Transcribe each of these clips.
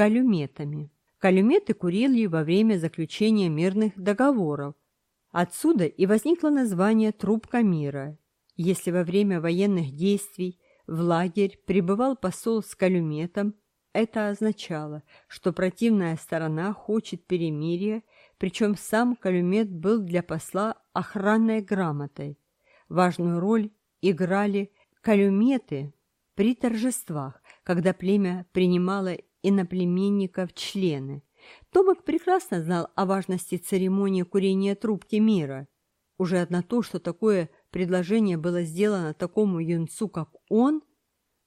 калюметами. Калюметы курили во время заключения мирных договоров. Отсюда и возникло название «трубка мира». Если во время военных действий в лагерь прибывал посол с калюметом, это означало, что противная сторона хочет перемирия, причем сам калюмет был для посла охранной грамотой. Важную роль играли калюметы при торжествах, когда племя принимало иноплеменников члены. Томик прекрасно знал о важности церемонии курения трубки мира. Уже одно то, что такое предложение было сделано такому юнцу, как он,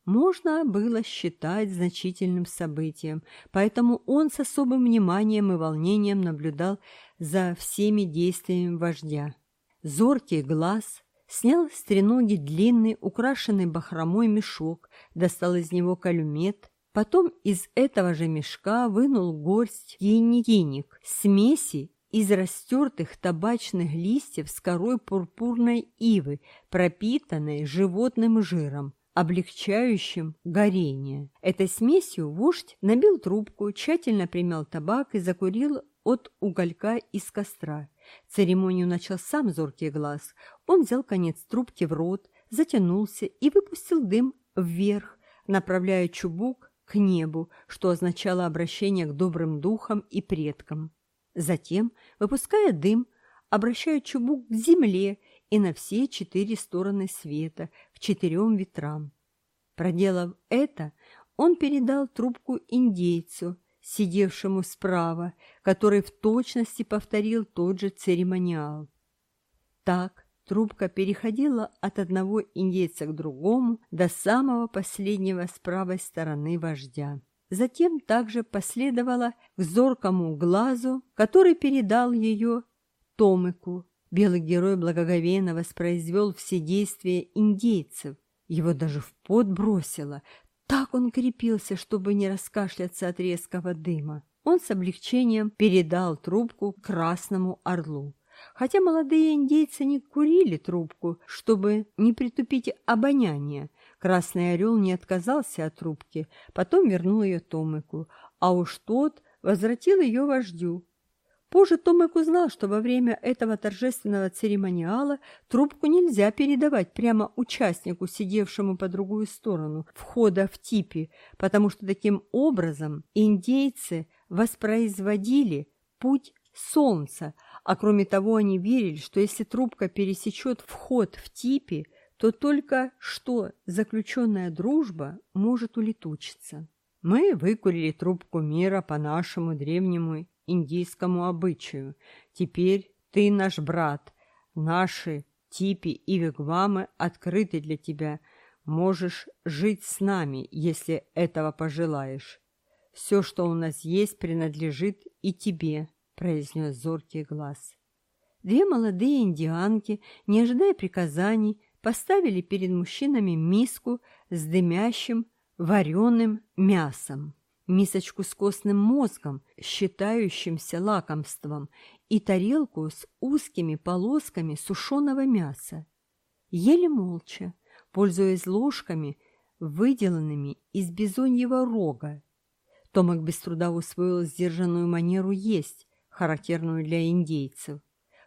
можно было считать значительным событием, поэтому он с особым вниманием и волнением наблюдал за всеми действиями вождя. Зоркий глаз снял с треноги длинный, украшенный бахромой мешок, достал из него калюмет, Потом из этого же мешка вынул горсть киникиник, смеси из растертых табачных листьев с корой пурпурной ивы, пропитанной животным жиром, облегчающим горение. Этой смесью вождь набил трубку, тщательно примял табак и закурил от уголька из костра. Церемонию начал сам зоркий глаз. Он взял конец трубки в рот, затянулся и выпустил дым вверх, направляя чубук к небу, что означало обращение к добрым духам и предкам. Затем, выпуская дым, обращая чубук к земле и на все четыре стороны света, к четырем ветрам. Проделав это, он передал трубку индейцу, сидевшему справа, который в точности повторил тот же церемониал. Так, Трубка переходила от одного индейца к другому до самого последнего с правой стороны вождя. Затем также последовала к зоркому глазу, который передал ее Томику. Белый герой благоговейно воспроизвел все действия индейцев. Его даже в пот бросило. Так он крепился, чтобы не раскашляться от резкого дыма. Он с облегчением передал трубку красному орлу хотя молодые индейцы не курили трубку, чтобы не притупить обоняние. Красный орел не отказался от трубки, потом вернул ее Томыку, а уж тот возвратил ее вождю. Позже Томек узнал, что во время этого торжественного церемониала трубку нельзя передавать прямо участнику, сидевшему по другую сторону входа в типи, потому что таким образом индейцы воспроизводили путь солнца, а кроме того, они верили, что если трубка пересечет вход в типе, то только что заключенная дружба может улетучиться. Мы выкурили трубку мира по нашему древнему индийскому обычаю. Теперь ты наш брат. Наши типи и вигвамы открыты для тебя. Можешь жить с нами, если этого пожелаешь. Все, что у нас есть, принадлежит и тебе произнес зоркий глаз. Две молодые индианки, не ожидая приказаний, поставили перед мужчинами миску с дымящим вареным мясом, мисочку с костным мозгом, считающимся лакомством, и тарелку с узкими полосками сушеного мяса. Ели молча, пользуясь ложками, выделанными из бизоньего рога. Томак без труда усвоил сдержанную манеру есть, характерную для индейцев.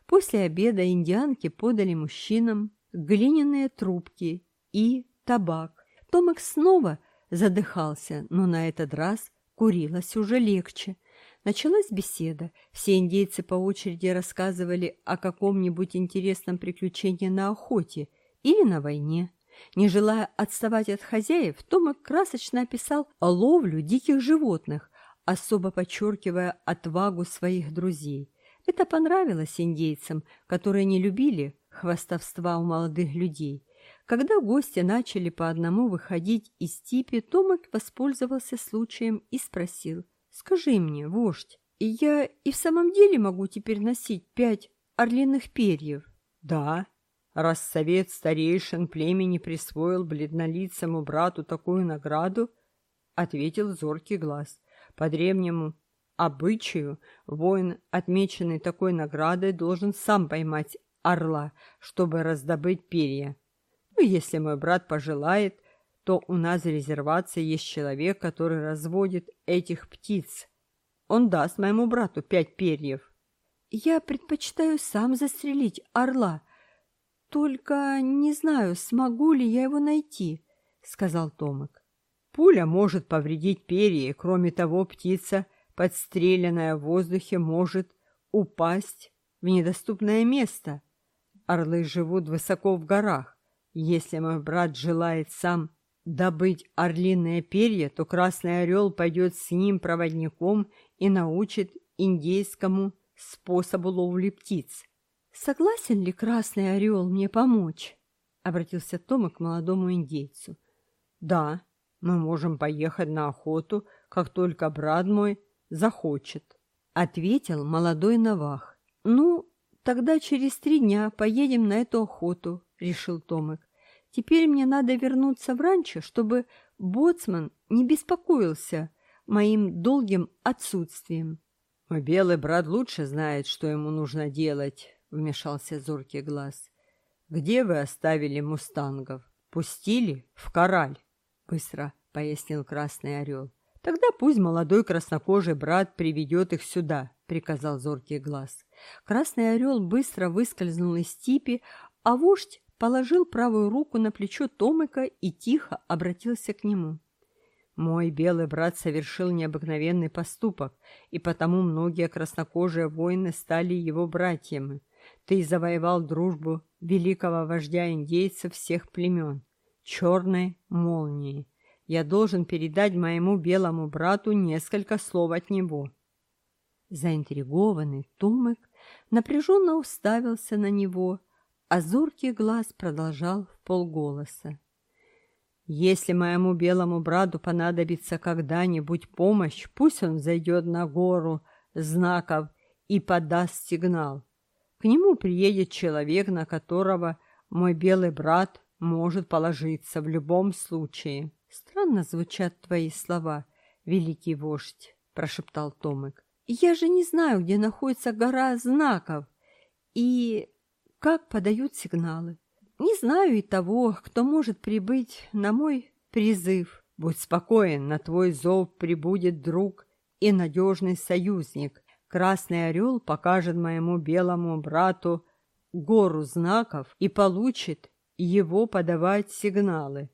После обеда индианки подали мужчинам глиняные трубки и табак. Томик снова задыхался, но на этот раз курилось уже легче. Началась беседа. Все индейцы по очереди рассказывали о каком-нибудь интересном приключении на охоте или на войне. Не желая отставать от хозяев, Томик красочно описал ловлю диких животных, особо подчеркивая отвагу своих друзей. Это понравилось индейцам, которые не любили хвастовства у молодых людей. Когда гости начали по одному выходить из типи, Томик воспользовался случаем и спросил. «Скажи мне, вождь, я и в самом деле могу теперь носить пять орлиных перьев?» «Да», раз совет старейшин племени присвоил бледнолицому брату такую награду, — ответил зоркий глаз. По древнему обычаю воин, отмеченный такой наградой, должен сам поймать орла, чтобы раздобыть перья. Ну, если мой брат пожелает, то у нас в резервации есть человек, который разводит этих птиц. Он даст моему брату пять перьев. Я предпочитаю сам застрелить орла. Только не знаю, смогу ли я его найти, — сказал Томик. Пуля может повредить перья, и кроме того, птица, подстреленная в воздухе, может упасть в недоступное место. Орлы живут высоко в горах. Если мой брат желает сам добыть орлиное перья, то красный орел пойдет с ним проводником и научит индейскому способу ловли птиц. «Согласен ли красный орел мне помочь?» — обратился Тома к молодому индейцу. «Да», мы можем поехать на охоту, как только брат мой захочет, — ответил молодой Навах. — Ну, тогда через три дня поедем на эту охоту, — решил Томик. Теперь мне надо вернуться в ранчо, чтобы боцман не беспокоился моим долгим отсутствием. «А — Белый брат лучше знает, что ему нужно делать, — вмешался зоркий глаз. — Где вы оставили мустангов? Пустили в кораль? Быстро пояснил Красный Орел. Тогда пусть молодой краснокожий брат приведет их сюда, приказал зоркий глаз. Красный Орел быстро выскользнул из типи, а вождь положил правую руку на плечо Томыка и тихо обратился к нему. Мой белый брат совершил необыкновенный поступок, и потому многие краснокожие воины стали его братьями. Ты завоевал дружбу великого вождя индейцев всех племен черной молнии. Я должен передать моему белому брату несколько слов от него». Заинтригованный Томик напряженно уставился на него, а зоркий глаз продолжал в полголоса. «Если моему белому брату понадобится когда-нибудь помощь, пусть он зайдет на гору знаков и подаст сигнал. К нему приедет человек, на которого мой белый брат может положиться в любом случае. Странно звучат твои слова, великий вождь, прошептал Томик. Я же не знаю, где находится гора знаков и как подают сигналы. Не знаю и того, кто может прибыть на мой призыв. Будь спокоен, на твой зов прибудет друг и надежный союзник. Красный орел покажет моему белому брату гору знаков и получит его подавать сигналы.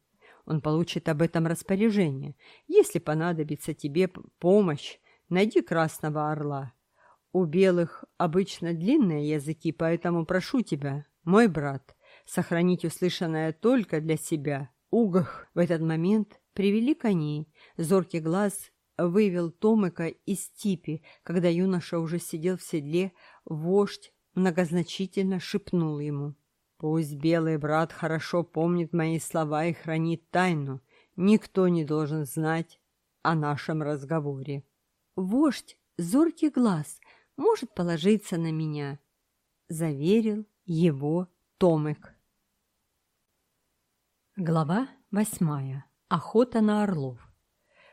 Он получит об этом распоряжение. Если понадобится тебе помощь, найди красного орла. У белых обычно длинные языки, поэтому прошу тебя, мой брат, сохранить услышанное только для себя. Угах! В этот момент привели коней. Зоркий глаз вывел Томыка из типи, когда юноша уже сидел в седле, вождь многозначительно шепнул ему — Пусть белый брат хорошо помнит мои слова и хранит тайну. Никто не должен знать о нашем разговоре. Вождь, зоркий глаз, может положиться на меня, заверил его Томик. Глава восьмая. Охота на орлов.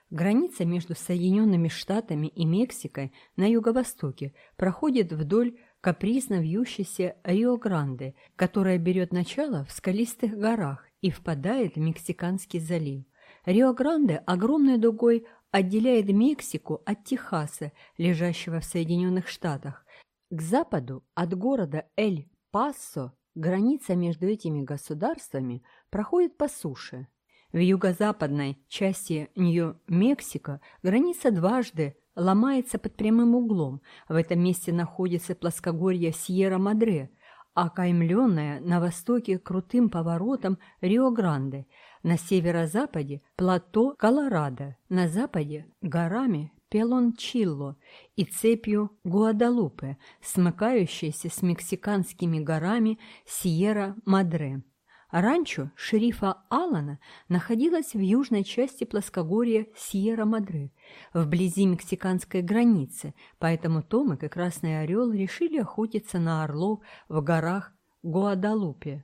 Граница между Соединенными Штатами и Мексикой на юго-востоке проходит вдоль капризно вьющейся Рио-Гранде, которая берет начало в скалистых горах и впадает в Мексиканский залив. Рио-Гранде огромной дугой отделяет Мексику от Техаса, лежащего в Соединенных Штатах. К западу от города Эль-Пасо граница между этими государствами проходит по суше. В юго-западной части Нью-Мексико граница дважды ломается под прямым углом. В этом месте находится плоскогорье Сьерра-Мадре, окаймленное на востоке крутым поворотом Рио-Гранде, на северо-западе – плато Колорадо, на западе – горами Пелончилло и цепью Гуадалупе, смыкающейся с мексиканскими горами Сьерра-Мадре. Ранчо шерифа Алана находилось в южной части плоскогорья Сьерра-Мадре, вблизи мексиканской границы, поэтому Томик и Красный Орел решили охотиться на орлов в горах Гуадалупе.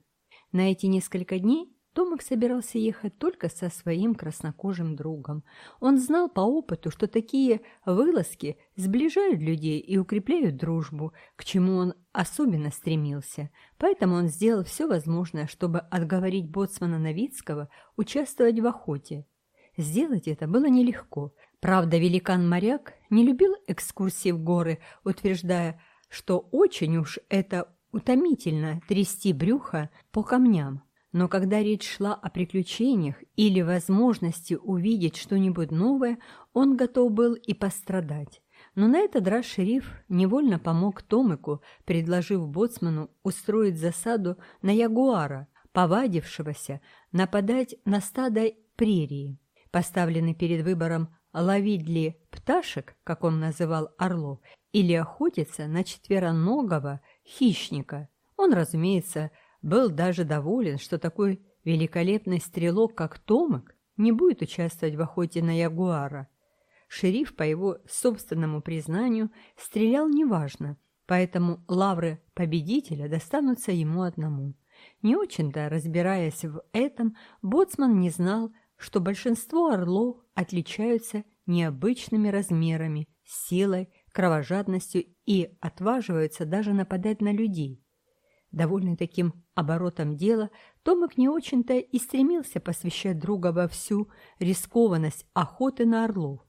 На эти несколько дней Томик собирался ехать только со своим краснокожим другом. Он знал по опыту, что такие вылазки сближают людей и укрепляют дружбу, к чему он особенно стремился. Поэтому он сделал все возможное, чтобы отговорить боцмана Новицкого участвовать в охоте. Сделать это было нелегко. Правда, великан-моряк не любил экскурсии в горы, утверждая, что очень уж это утомительно трясти брюхо по камням. Но когда речь шла о приключениях или возможности увидеть что-нибудь новое, он готов был и пострадать. Но на этот раз шериф невольно помог Томику, предложив боцману устроить засаду на ягуара, повадившегося нападать на стадо прерии. Поставленный перед выбором ловить ли пташек, как он называл орлов, или охотиться на четвероногого хищника, он, разумеется, был даже доволен, что такой великолепный стрелок, как Томак, не будет участвовать в охоте на ягуара. Шериф, по его собственному признанию, стрелял неважно, поэтому лавры победителя достанутся ему одному. Не очень-то разбираясь в этом, Боцман не знал, что большинство орлов отличаются необычными размерами, силой, кровожадностью и отваживаются даже нападать на людей. Довольный таким оборотом дела, Томик не очень-то и стремился посвящать друга во всю рискованность охоты на орлов.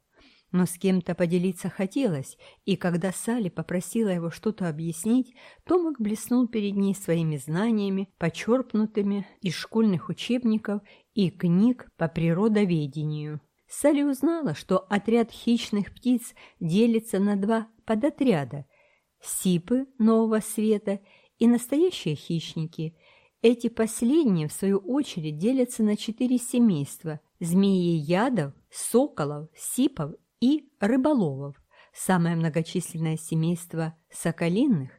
Но с кем-то поделиться хотелось, и когда Салли попросила его что-то объяснить, Томик блеснул перед ней своими знаниями, почерпнутыми из школьных учебников и книг по природоведению. Салли узнала, что отряд хищных птиц делится на два подотряда – сипы нового света – и настоящие хищники. Эти последние, в свою очередь, делятся на четыре семейства – змеи ядов, соколов, сипов и рыболовов. Самое многочисленное семейство соколиных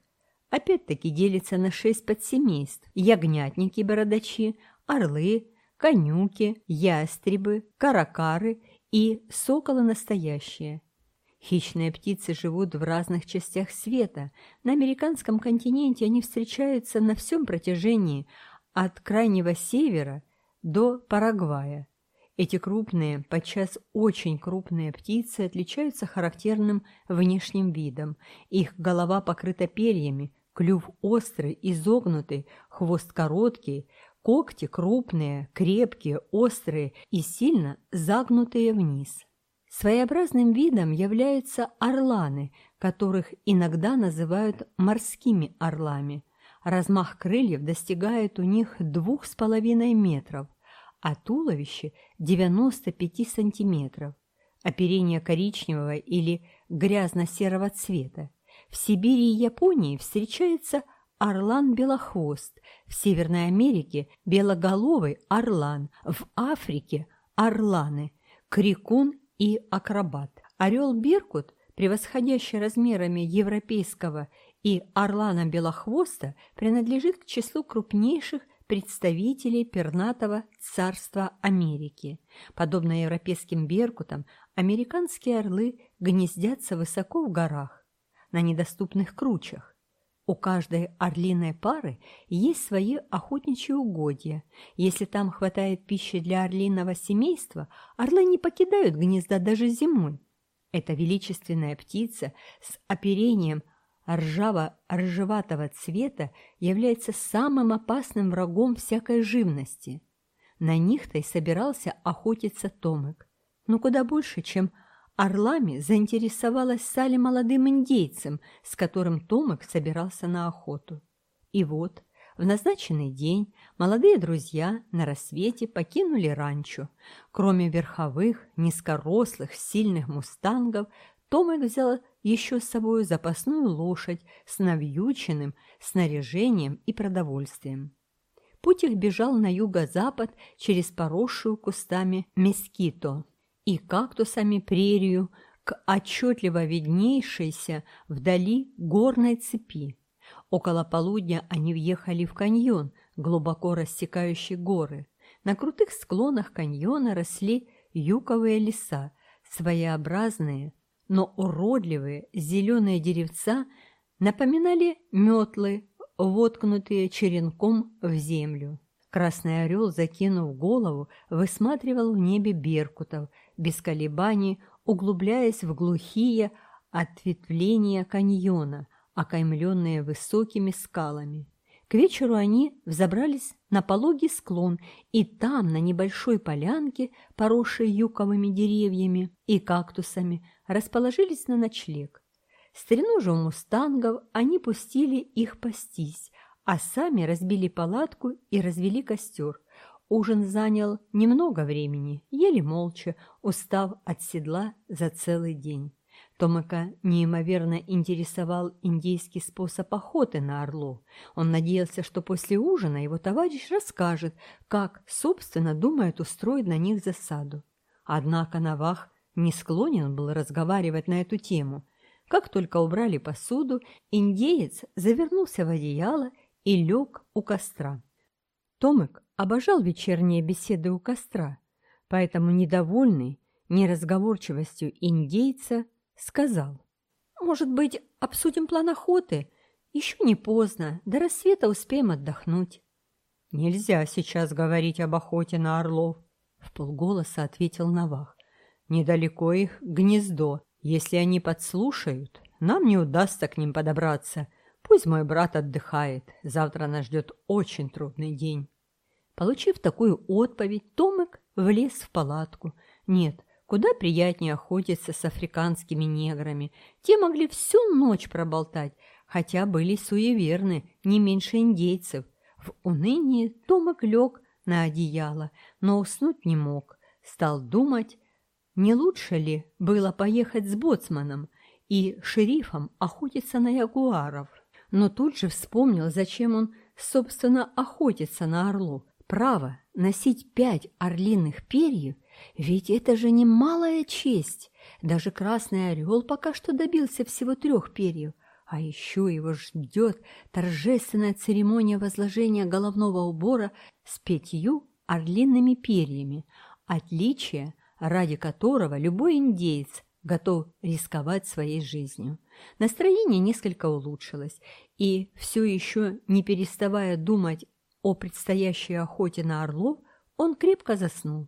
опять-таки делится на шесть подсемейств – ягнятники-бородачи, орлы, конюки, ястребы, каракары и соколы настоящие – Хищные птицы живут в разных частях света. На американском континенте они встречаются на всем протяжении от крайнего севера до Парагвая. Эти крупные, подчас очень крупные птицы отличаются характерным внешним видом. Их голова покрыта перьями, клюв острый, изогнутый, хвост короткий, когти крупные, крепкие, острые и сильно загнутые вниз. Своеобразным видом являются орланы, которых иногда называют морскими орлами. Размах крыльев достигает у них 2,5 метров, а туловище – 95 сантиметров. Оперение коричневого или грязно-серого цвета. В Сибири и Японии встречается орлан-белохвост, в Северной Америке – белоголовый орлан, в Африке – орланы, крикун и акробат. Орел биркут, превосходящий размерами европейского и орлана Белохвоста, принадлежит к числу крупнейших представителей пернатого царства Америки. Подобно европейским беркутам, американские орлы гнездятся высоко в горах, на недоступных кручах. У каждой орлиной пары есть свои охотничьи угодья. Если там хватает пищи для орлиного семейства, орлы не покидают гнезда даже зимой. Эта величественная птица с оперением ржаво-рыжеватого цвета является самым опасным врагом всякой живности. На них-то и собирался охотиться Томик, но куда больше, чем орлами заинтересовалась Салли молодым индейцем, с которым Томик собирался на охоту. И вот, в назначенный день молодые друзья на рассвете покинули ранчо. Кроме верховых, низкорослых, сильных мустангов, Томик взял еще с собой запасную лошадь с навьюченным снаряжением и продовольствием. Путь их бежал на юго-запад через поросшую кустами Мескито и как-то сами прерию к отчетливо виднейшейся вдали горной цепи. Около полудня они въехали в каньон, глубоко рассекающий горы. На крутых склонах каньона росли юковые леса, своеобразные, но уродливые зеленые деревца напоминали метлы, воткнутые черенком в землю. Красный орел, закинув голову, высматривал в небе беркутов – без колебаний углубляясь в глухие ответвления каньона, окаймленные высокими скалами. К вечеру они взобрались на пологий склон, и там, на небольшой полянке, поросшей юковыми деревьями и кактусами, расположились на ночлег. С же у мустангов они пустили их пастись, а сами разбили палатку и развели костер ужин занял немного времени, еле молча, устав от седла за целый день. Томака неимоверно интересовал индейский способ охоты на орлов. Он надеялся, что после ужина его товарищ расскажет, как, собственно, думает устроить на них засаду. Однако Навах не склонен был разговаривать на эту тему. Как только убрали посуду, индеец завернулся в одеяло и лег у костра. Томик обожал вечерние беседы у костра, поэтому, недовольный неразговорчивостью индейца, сказал. «Может быть, обсудим план охоты? Еще не поздно, до рассвета успеем отдохнуть». «Нельзя сейчас говорить об охоте на орлов», — в полголоса ответил Навах. «Недалеко их гнездо. Если они подслушают, нам не удастся к ним подобраться, Пусть мой брат отдыхает, завтра нас ждет очень трудный день. Получив такую отповедь, Томик влез в палатку. Нет, куда приятнее охотиться с африканскими неграми. Те могли всю ночь проболтать, хотя были суеверны, не меньше индейцев. В унынии Томик лег на одеяло, но уснуть не мог. Стал думать, не лучше ли было поехать с боцманом и шерифом охотиться на ягуаров но тут же вспомнил, зачем он, собственно, охотится на орлу. Право, носить пять орлиных перьев, ведь это же немалая честь. Даже красный орел пока что добился всего трех перьев, а еще его ждет торжественная церемония возложения головного убора с пятью орлиными перьями, отличие, ради которого любой индеец готов рисковать своей жизнью. Настроение несколько улучшилось, и все еще, не переставая думать о предстоящей охоте на орлов, он крепко заснул.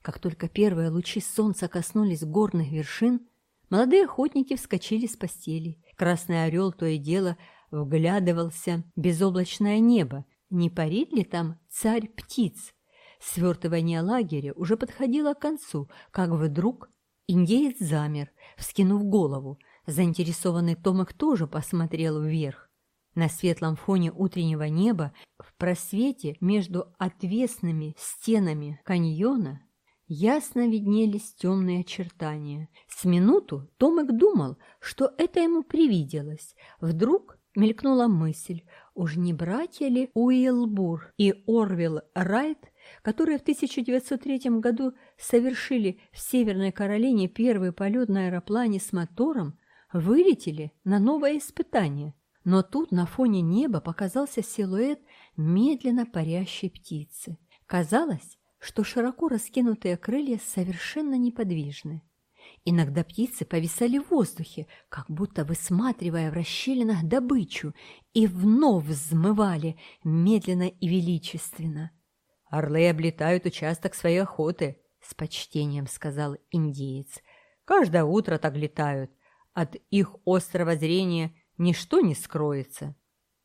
Как только первые лучи солнца коснулись горных вершин, молодые охотники вскочили с постели. Красный орел то и дело вглядывался в безоблачное небо. Не парит ли там царь птиц? Свертывание лагеря уже подходило к концу, как вдруг Индеец замер, вскинув голову, заинтересованный Томик тоже посмотрел вверх. На светлом фоне утреннего неба, в просвете между отвесными стенами каньона, ясно виднелись темные очертания. С минуту Томек думал, что это ему привиделось. Вдруг мелькнула мысль, уж не братья ли Уилбур и Орвил Райт которые в 1903 году совершили в Северной Каролине первый полет на аэроплане с мотором, вылетели на новое испытание. Но тут на фоне неба показался силуэт медленно парящей птицы. Казалось, что широко раскинутые крылья совершенно неподвижны. Иногда птицы повисали в воздухе, как будто высматривая в расщелинах добычу, и вновь взмывали медленно и величественно. Орлы облетают участок своей охоты, с почтением сказал индеец. Каждое утро так летают. От их острого зрения ничто не скроется.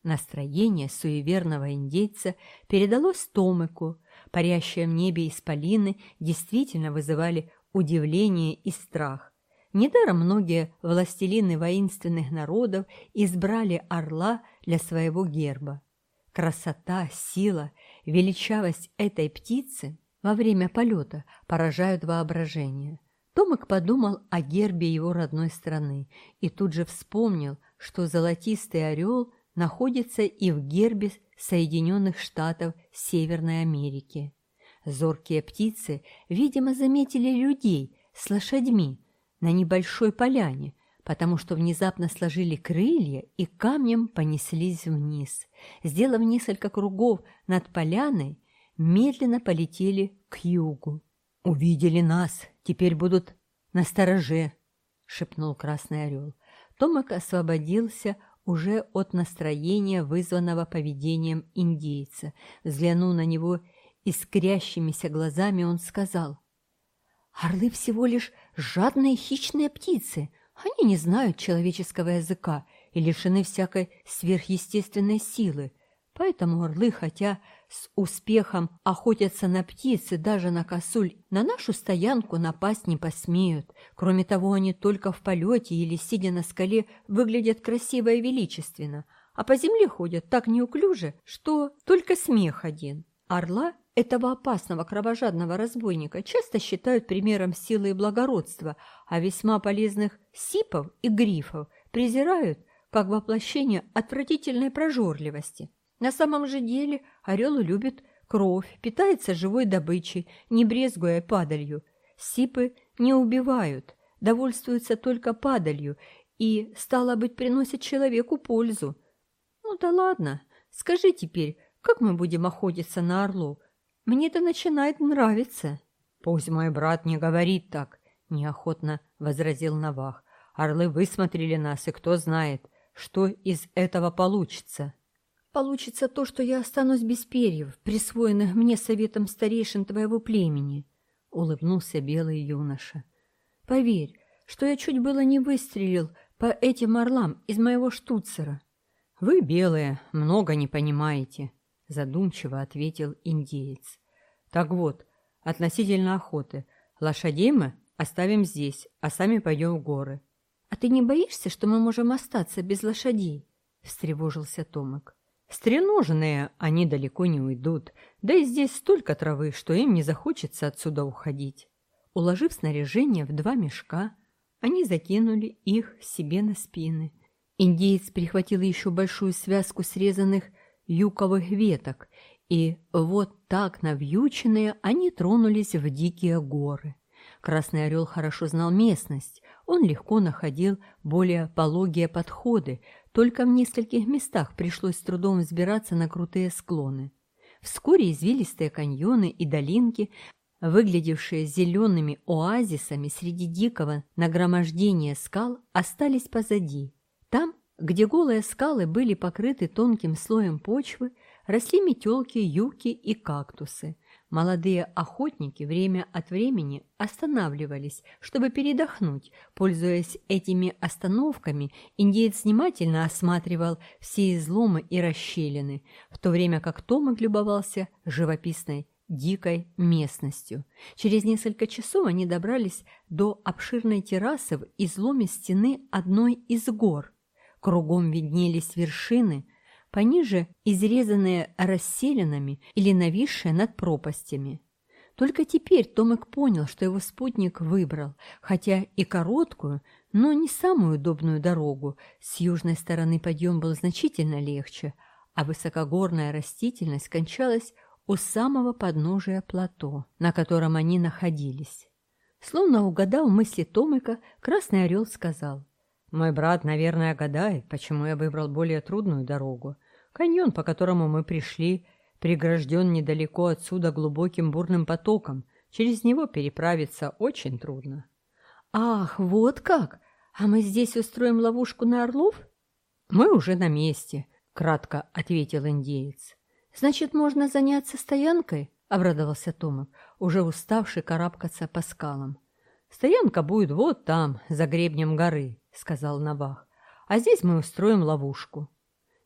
Настроение суеверного индейца передалось Томыку. Парящие в небе исполины действительно вызывали удивление и страх. Недаром многие властелины воинственных народов избрали орла для своего герба. Красота, сила величавость этой птицы во время полета поражают воображение. Томик подумал о гербе его родной страны и тут же вспомнил, что золотистый орел находится и в гербе Соединенных Штатов Северной Америки. Зоркие птицы, видимо, заметили людей с лошадьми на небольшой поляне, потому что внезапно сложили крылья и камнем понеслись вниз. Сделав несколько кругов над поляной, медленно полетели к югу. «Увидели нас, теперь будут на стороже», — шепнул Красный Орел. Томак освободился уже от настроения, вызванного поведением индейца. Взглянув на него искрящимися глазами, он сказал, «Орлы всего лишь жадные хищные птицы. Они не знают человеческого языка и лишены всякой сверхъестественной силы, поэтому орлы, хотя с успехом охотятся на птиц и даже на косуль, на нашу стоянку напасть не посмеют. Кроме того, они только в полете или сидя на скале выглядят красиво и величественно, а по земле ходят так неуклюже, что только смех один. Орла этого опасного кровожадного разбойника часто считают примером силы и благородства, а весьма полезных сипов и грифов презирают как воплощение отвратительной прожорливости. На самом же деле орел любит кровь, питается живой добычей, не брезгуя падалью. Сипы не убивают, довольствуются только падалью и, стало быть, приносят человеку пользу. Ну да ладно, скажи теперь, как мы будем охотиться на орлов? Мне это начинает нравиться». «Пусть мой брат не говорит так», — неохотно возразил Навах. «Орлы высмотрели нас, и кто знает, что из этого получится». «Получится то, что я останусь без перьев, присвоенных мне советом старейшин твоего племени», — улыбнулся белый юноша. «Поверь, что я чуть было не выстрелил по этим орлам из моего штуцера». «Вы, белые, много не понимаете», — задумчиво ответил индеец. «Так вот, относительно охоты. Лошадей мы оставим здесь, а сами пойдем в горы». «А ты не боишься, что мы можем остаться без лошадей?» — встревожился Томик. «Стреноженные они далеко не уйдут, да и здесь столько травы, что им не захочется отсюда уходить». Уложив снаряжение в два мешка, они закинули их себе на спины. Индеец прихватил еще большую связку срезанных юковых веток, и вот так навьюченные они тронулись в дикие горы. Красный Орел хорошо знал местность, он легко находил более пологие подходы, только в нескольких местах пришлось с трудом взбираться на крутые склоны. Вскоре извилистые каньоны и долинки, выглядевшие зелеными оазисами среди дикого нагромождения скал, остались позади. Там где голые скалы были покрыты тонким слоем почвы, росли метелки, юки и кактусы. Молодые охотники время от времени останавливались, чтобы передохнуть. Пользуясь этими остановками, индеец внимательно осматривал все изломы и расщелины, в то время как Томик любовался живописной дикой местностью. Через несколько часов они добрались до обширной террасы в изломе стены одной из гор. Кругом виднелись вершины, пониже изрезанные расселинами или нависшие над пропастями. Только теперь Томик понял, что его спутник выбрал, хотя и короткую, но не самую удобную дорогу. С южной стороны подъем был значительно легче, а высокогорная растительность кончалась у самого подножия плато, на котором они находились. Словно угадал мысли Томика, Красный Орел сказал – «Мой брат, наверное, гадает, почему я выбрал более трудную дорогу. Каньон, по которому мы пришли, прегражден недалеко отсюда глубоким бурным потоком. Через него переправиться очень трудно. «Ах, вот как! А мы здесь устроим ловушку на орлов?» «Мы уже на месте», — кратко ответил индеец. «Значит, можно заняться стоянкой?» — обрадовался Томов, уже уставший карабкаться по скалам. «Стоянка будет вот там, за гребнем горы», — сказал Навах. «А здесь мы устроим ловушку».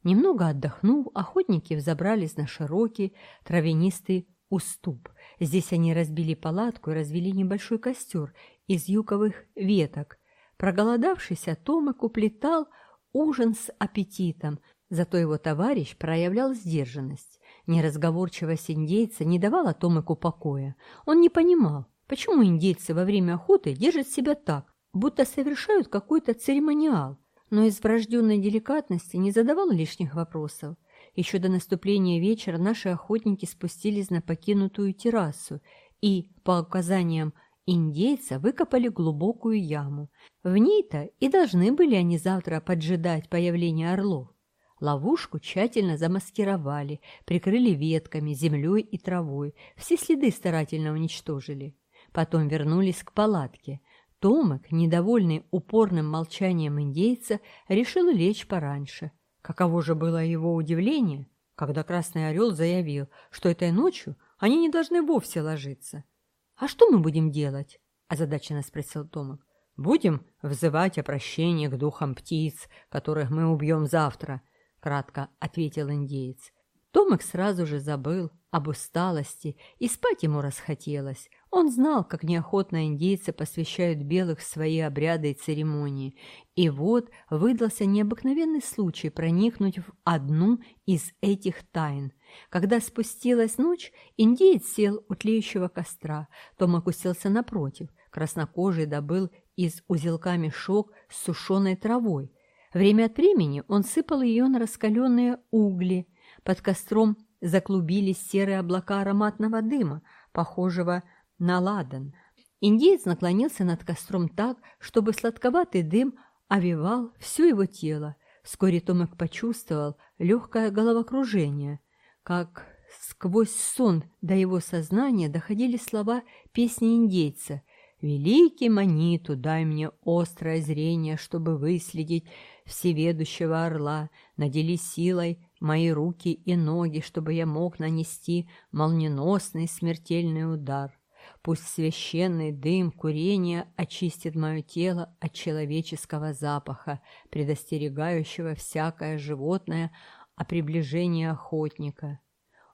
Немного отдохнув, охотники взобрались на широкий травянистый уступ. Здесь они разбили палатку и развели небольшой костер из юковых веток. Проголодавшийся Томик уплетал ужин с аппетитом, зато его товарищ проявлял сдержанность. Неразговорчивость индейца не давала Томику покоя. Он не понимал, почему индейцы во время охоты держат себя так, будто совершают какой-то церемониал но из врожденной деликатности не задавал лишних вопросов. Еще до наступления вечера наши охотники спустились на покинутую террасу и, по указаниям индейца, выкопали глубокую яму. В ней-то и должны были они завтра поджидать появления орлов. Ловушку тщательно замаскировали, прикрыли ветками, землей и травой, все следы старательно уничтожили. Потом вернулись к палатке. Томак, недовольный упорным молчанием индейца, решил лечь пораньше. Каково же было его удивление, когда Красный Орел заявил, что этой ночью они не должны вовсе ложиться. «А что мы будем делать?» – озадаченно спросил Томак. «Будем взывать о прощении к духам птиц, которых мы убьем завтра», – кратко ответил индеец. Томик сразу же забыл об усталости, и спать ему расхотелось, он знал, как неохотно индейцы посвящают белых в свои обряды и церемонии. И вот выдался необыкновенный случай проникнуть в одну из этих тайн. Когда спустилась ночь, индеец сел у тлеющего костра. Томак уселся напротив. Краснокожий добыл из узелка мешок с сушеной травой. Время от времени он сыпал ее на раскаленные угли. Под костром заклубились серые облака ароматного дыма, похожего на наладан. Индеец наклонился над костром так, чтобы сладковатый дым овивал все его тело. Вскоре Томик почувствовал легкое головокружение, как сквозь сон до его сознания доходили слова песни индейца «Великий Маниту, дай мне острое зрение, чтобы выследить всеведущего орла, надели силой мои руки и ноги, чтобы я мог нанести молниеносный смертельный удар». Пусть священный дым курения очистит мое тело от человеческого запаха, предостерегающего всякое животное о приближении охотника.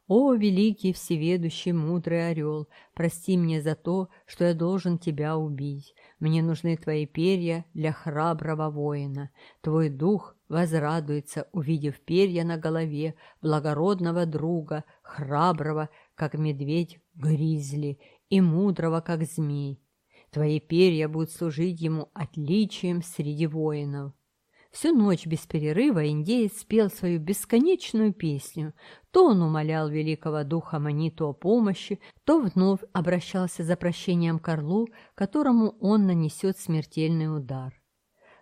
О, великий, всеведущий, мудрый орел, прости мне за то, что я должен тебя убить. Мне нужны твои перья для храброго воина. Твой дух возрадуется, увидев перья на голове благородного друга, храброго, как медведь, гризли, и мудрого, как змей. Твои перья будут служить ему отличием среди воинов. Всю ночь без перерыва индеец спел свою бесконечную песню. То он умолял великого духа Маниту о помощи, то вновь обращался за прощением к орлу, которому он нанесет смертельный удар.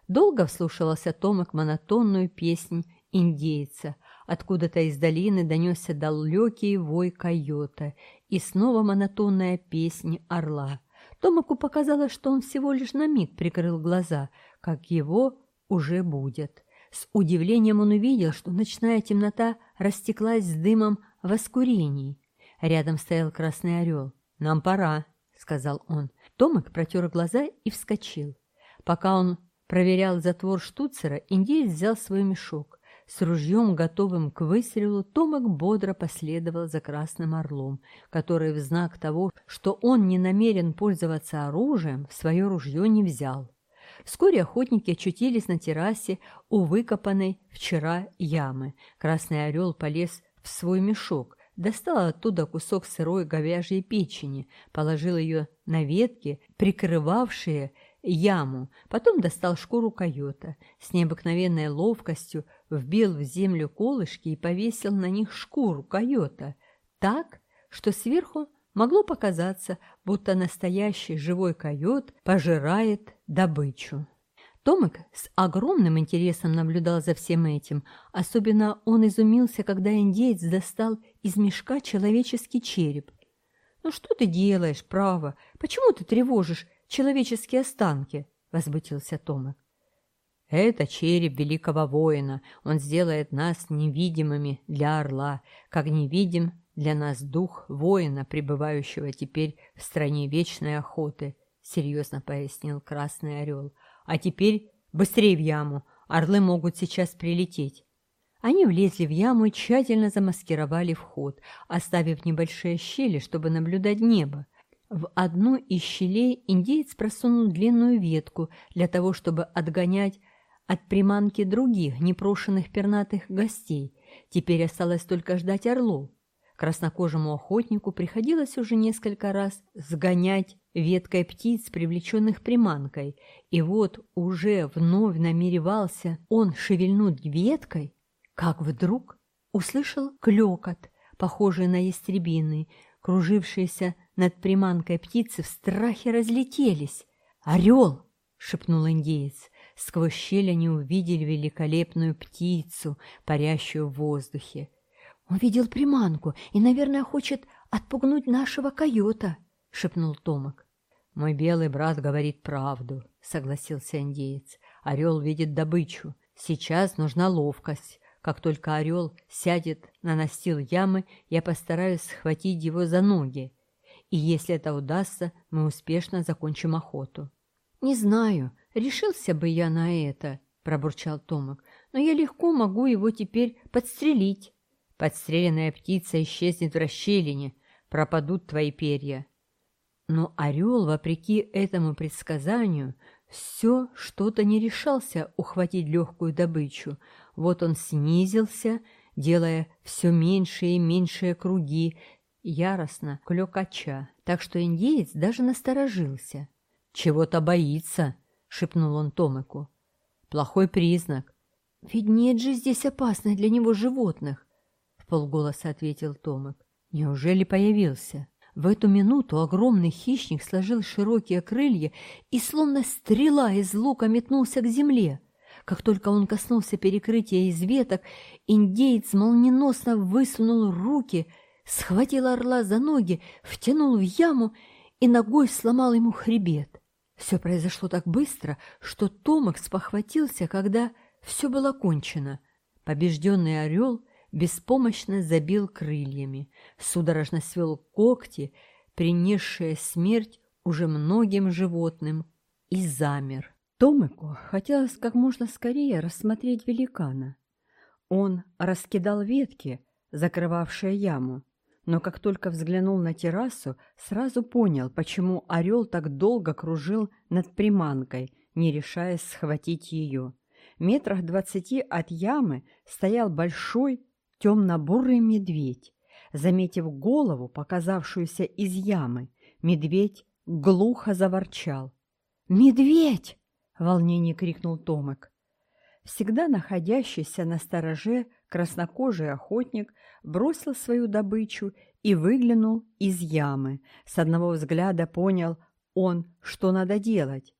Долго вслушивался Томик монотонную песнь индейца. Откуда-то из долины донесся далекий вой койота, и снова монотонная песня орла. Томаку показалось, что он всего лишь на миг прикрыл глаза, как его уже будет. С удивлением он увидел, что ночная темнота растеклась с дымом воскурений. Рядом стоял красный орел. «Нам пора», — сказал он. Томак протер глаза и вскочил. Пока он проверял затвор штуцера, индеец взял свой мешок. С ружьем, готовым к выстрелу, Томик бодро последовал за Красным Орлом, который в знак того, что он не намерен пользоваться оружием, свое ружье не взял. Вскоре охотники очутились на террасе у выкопанной вчера ямы. Красный Орел полез в свой мешок, достал оттуда кусок сырой говяжьей печени, положил ее на ветки, прикрывавшие яму, потом достал шкуру койота. С необыкновенной ловкостью вбил в землю колышки и повесил на них шкуру койота так, что сверху могло показаться, будто настоящий живой койот пожирает добычу. Томик с огромным интересом наблюдал за всем этим. Особенно он изумился, когда индеец достал из мешка человеческий череп. «Ну что ты делаешь, право? Почему ты тревожишь человеческие останки?» – возбудился Томик. Это череп великого воина. Он сделает нас невидимыми для орла, как невидим для нас дух воина, пребывающего теперь в стране вечной охоты, серьезно пояснил Красный Орел. А теперь быстрее в яму. Орлы могут сейчас прилететь. Они влезли в яму и тщательно замаскировали вход, оставив небольшие щели, чтобы наблюдать небо. В одну из щелей индеец просунул длинную ветку для того, чтобы отгонять от приманки других, непрошенных пернатых гостей теперь осталось только ждать орлов. Краснокожему охотнику приходилось уже несколько раз сгонять веткой птиц, привлеченных приманкой, и вот уже вновь намеревался он шевельнуть веткой, как вдруг услышал клёкот, похожий на ястребины, кружившиеся над приманкой птицы в страхе разлетелись. «Орёл!» — шепнул индеец. Сквозь щель они увидели великолепную птицу, парящую в воздухе. «Он видел приманку и, наверное, хочет отпугнуть нашего койота», — шепнул Томок. «Мой белый брат говорит правду», — согласился индеец. «Орел видит добычу. Сейчас нужна ловкость. Как только орел сядет на настил ямы, я постараюсь схватить его за ноги. И если это удастся, мы успешно закончим охоту». «Не знаю», Решился бы я на это, — пробурчал Томок, — но я легко могу его теперь подстрелить. Подстреленная птица исчезнет в расщелине, пропадут твои перья. Но орел, вопреки этому предсказанию, все что-то не решался ухватить легкую добычу. Вот он снизился, делая все меньше и меньшие круги, яростно клёкача, так что индеец даже насторожился. «Чего-то боится», шепнул он Томику. «Плохой признак». «Ведь нет же здесь опасных для него животных», — в полголоса ответил Томик. «Неужели появился?» В эту минуту огромный хищник сложил широкие крылья и, словно стрела из лука, метнулся к земле. Как только он коснулся перекрытия из веток, индеец молниеносно высунул руки, схватил орла за ноги, втянул в яму и ногой сломал ему хребет. Все произошло так быстро, что Томак спохватился, когда все было кончено. Побежденный орел — беспомощно забил крыльями, судорожно свел когти, принесшие смерть уже многим животным, и замер. Томику хотелось как можно скорее рассмотреть великана. Он раскидал ветки, закрывавшие яму, но как только взглянул на террасу, сразу понял, почему орел так долго кружил над приманкой, не решаясь схватить ее. Метрах двадцати от ямы стоял большой темно-бурый медведь. Заметив голову, показавшуюся из ямы, медведь глухо заворчал. «Медведь!» — волнение крикнул Томек. Всегда находящийся на стороже, краснокожий охотник бросил свою добычу и выглянул из ямы. С одного взгляда понял он, что надо делать.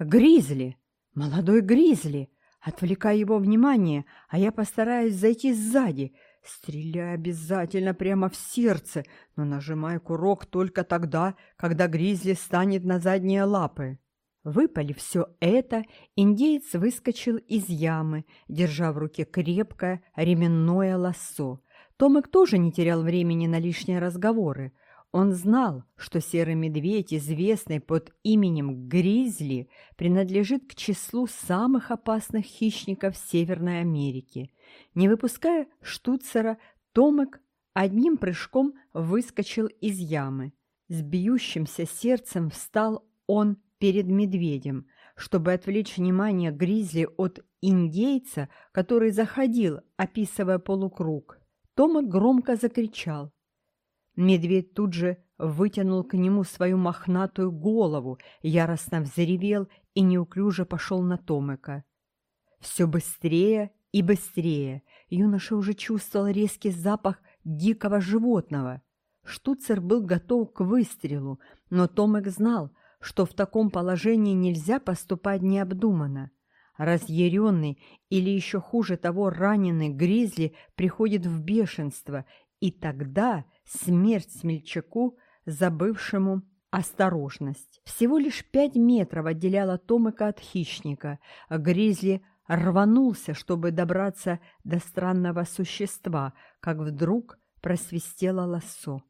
«Гризли! Молодой гризли! Отвлекай его внимание, а я постараюсь зайти сзади. Стреляй обязательно прямо в сердце, но нажимай курок только тогда, когда гризли станет на задние лапы». Выпалив все это, индеец выскочил из ямы, держа в руке крепкое ременное лассо. Томик тоже не терял времени на лишние разговоры. Он знал, что серый медведь, известный под именем Гризли, принадлежит к числу самых опасных хищников Северной Америки. Не выпуская штуцера, Томик одним прыжком выскочил из ямы. С бьющимся сердцем встал он перед медведем, чтобы отвлечь внимание Гризли от индейца, который заходил, описывая полукруг. Тома громко закричал. Медведь тут же вытянул к нему свою мохнатую голову, яростно взревел и неуклюже пошел на Томыка. Все быстрее и быстрее. Юноша уже чувствовал резкий запах дикого животного. Штуцер был готов к выстрелу, но Томек знал, что в таком положении нельзя поступать необдуманно. Разъяренный или еще хуже того раненый гризли приходит в бешенство, и тогда смерть смельчаку, забывшему осторожность. Всего лишь пять метров отделяло Томыка от хищника. а Гризли рванулся, чтобы добраться до странного существа, как вдруг просвистело лассо.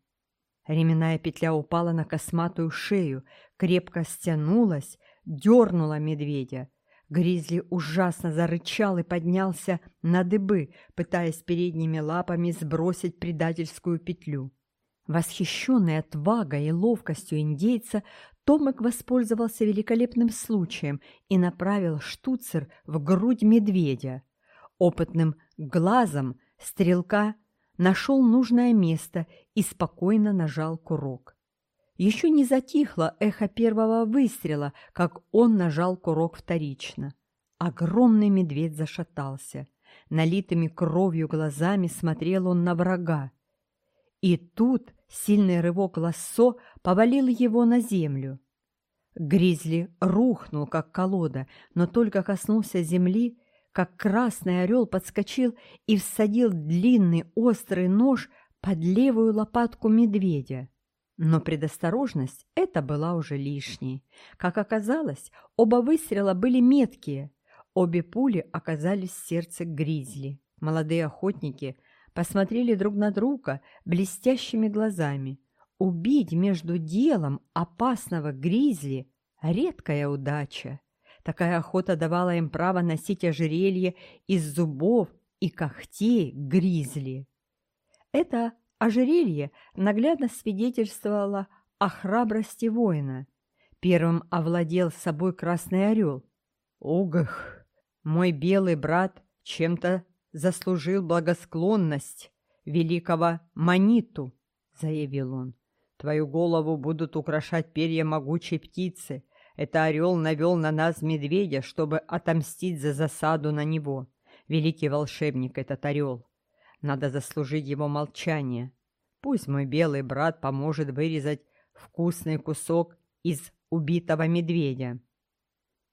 Ременная петля упала на косматую шею, крепко стянулась, дернула медведя. Гризли ужасно зарычал и поднялся на дыбы, пытаясь передними лапами сбросить предательскую петлю. Восхищенный отвагой и ловкостью индейца, Томик воспользовался великолепным случаем и направил штуцер в грудь медведя. Опытным глазом стрелка нашел нужное место и спокойно нажал курок. Еще не затихло эхо первого выстрела, как он нажал курок вторично. Огромный медведь зашатался. Налитыми кровью глазами смотрел он на врага. И тут сильный рывок лассо повалил его на землю. Гризли рухнул, как колода, но только коснулся земли, как красный орел подскочил и всадил длинный острый нож – под левую лопатку медведя. Но предосторожность эта была уже лишней. Как оказалось, оба выстрела были меткие. Обе пули оказались в сердце гризли. Молодые охотники посмотрели друг на друга блестящими глазами. Убить между делом опасного гризли – редкая удача. Такая охота давала им право носить ожерелье из зубов и когтей гризли. Это ожерелье наглядно свидетельствовало о храбрости воина. Первым овладел собой Красный Орел. Огах! Мой белый брат чем-то заслужил благосклонность великого Маниту, заявил он. Твою голову будут украшать перья могучей птицы. Это орел навел на нас медведя, чтобы отомстить за засаду на него. Великий волшебник этот орел. Надо заслужить его молчание. Пусть мой белый брат поможет вырезать вкусный кусок из убитого медведя.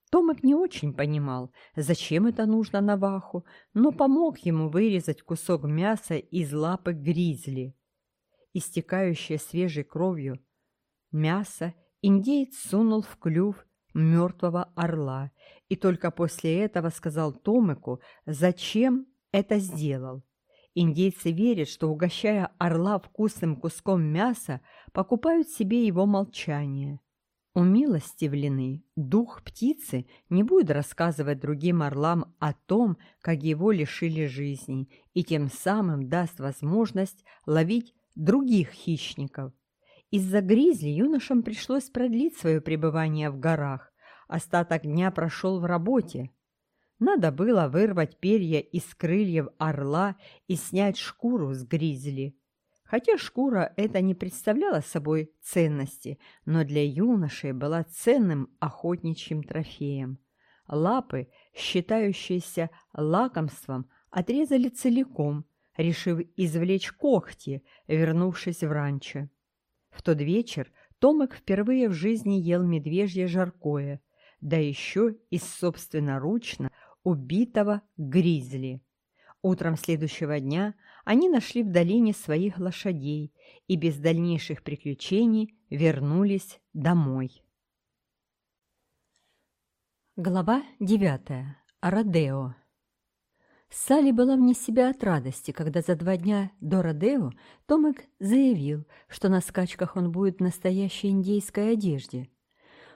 Томик не очень понимал, зачем это нужно Наваху, но помог ему вырезать кусок мяса из лапы гризли. Истекающее свежей кровью мясо индеец сунул в клюв мертвого орла и только после этого сказал Томику, зачем это сделал. Индейцы верят, что, угощая орла вкусным куском мяса, покупают себе его молчание. Умилостивленный дух птицы не будет рассказывать другим орлам о том, как его лишили жизни, и тем самым даст возможность ловить других хищников. Из-за гризли юношам пришлось продлить свое пребывание в горах. Остаток дня прошел в работе – надо было вырвать перья из крыльев орла и снять шкуру с гризли. Хотя шкура это не представляла собой ценности, но для юноши была ценным охотничьим трофеем. Лапы, считающиеся лакомством, отрезали целиком, решив извлечь когти, вернувшись в ранчо. В тот вечер Томик впервые в жизни ел медвежье жаркое, да еще и собственноручно убитого гризли. Утром следующего дня они нашли в долине своих лошадей и без дальнейших приключений вернулись домой. Глава 9. Родео. Салли была вне себя от радости, когда за два дня до Родео Томик заявил, что на скачках он будет в настоящей индейской одежде.